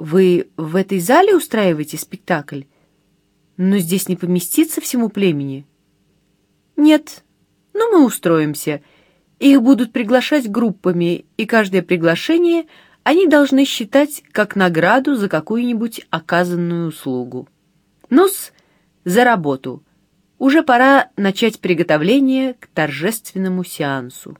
Вы в этой зале устраиваете спектакль? Но здесь не поместится всему племени. Нет, но мы устроимся. Их будут приглашать группами, и каждое приглашение они должны считать как награду за какую-нибудь оказанную услугу. Ну, за работу. Уже пора начать приготовление к торжественному сеансу.